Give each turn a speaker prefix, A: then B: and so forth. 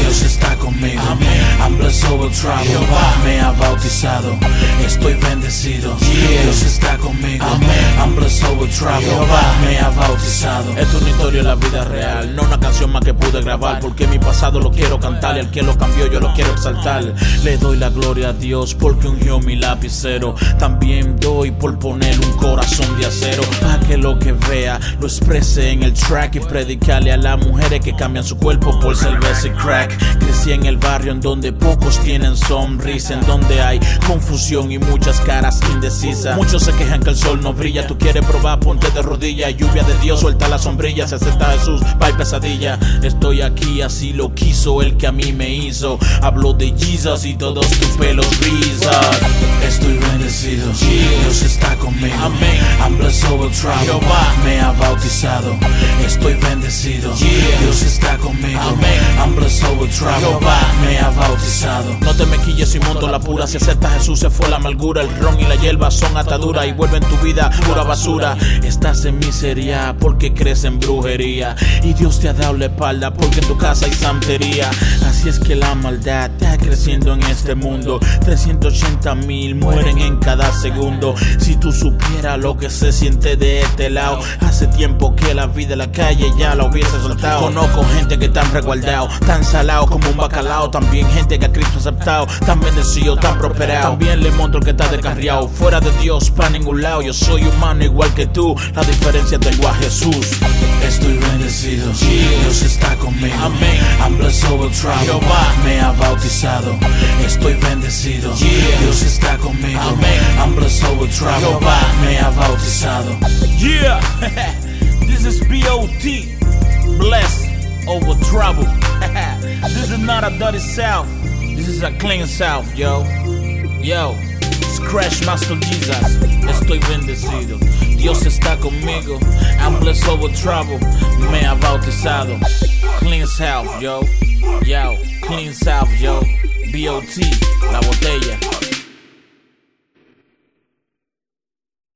A: Dios está conmigo. I'm blessed over trouble.
B: Jehová
A: me ha bautizado. Estoy bendecido. Dios está conmigo. I'm blessed over trouble.
B: Jehová
A: me ha
C: es una historia de la vida real, no una canción más que pude grabar, porque mi pasado lo quiero cantar y al que lo cambió yo lo quiero exaltar. Le doy la gloria a Dios porque ungió mi lapicero. También doy por poner un corazón de acero, para que lo que vea lo exprese en el track y predicarle a las mujeres que cambian su cuerpo por cerveza y crack. Crecí en el barrio en donde pocos tienen sonrisa, en donde hay confusión y muchas caras indecisas. Muchos se quejan que el sol no brilla, tú quieres probar, ponte de rodillas, lluvia de Dios, suelta la sombrilla, se acepta Jesús, bye pesadilla. Estoy aquí, así lo quiso el que a mí me hizo. Hablo de Jesus y todos tus pelos rizas.
A: Estoy bendecido. Dios está conmigo.
C: Amén.
A: I'm blessed over. Me ha bautizado. Estoy bendecido. Dios está conmigo.
C: Amén. Jehová.
A: Me ha bautizado.
C: No te me quilles y monto la pura. Si aceptas Jesús, se fue la amargura. El ron y la hierba son ataduras y vuelven tu vida pura basura. Estás en miseria porque crees en brujería. Y Dios te ha dado la espalda porque en tu casa hay santería. Así es que la maldad está creciendo en este mundo. 380 mil mueren en cada segundo. Si tú supieras lo que se siente de este lado, hace tiempo que la vida en la calle ya la hubiese soltado. Conozco gente que tan resguardado, tan salado como un bacalao. También gente que a Cristo ha aceptado, tan bendecido, tan prosperado. También le monto que está descarriado, fuera de Dios, para ningún lado. Yo soy humano igual que tú, la diferencia tengo a Jesús.
A: Estoy bendecido. Dios está conmigo.
C: Amén.
A: I'm blessed over.
C: Jehová.
A: Me ha bautizado. Estoy bendecido. Dios está conmigo.
C: Amén.
A: I'm blessed over.
C: Jehová.
A: Me ha bautizado.
C: Yeah, this is BOT, blessed over trouble. this is not a dirty south, this is a clean south, yo. Yo, Scratch Master Jesus, estoy bendecido. Dios está conmigo, I'm blessed over trouble. Me ha bautizado. Clean south, yo. Yo, clean south, yo. BOT, la botella.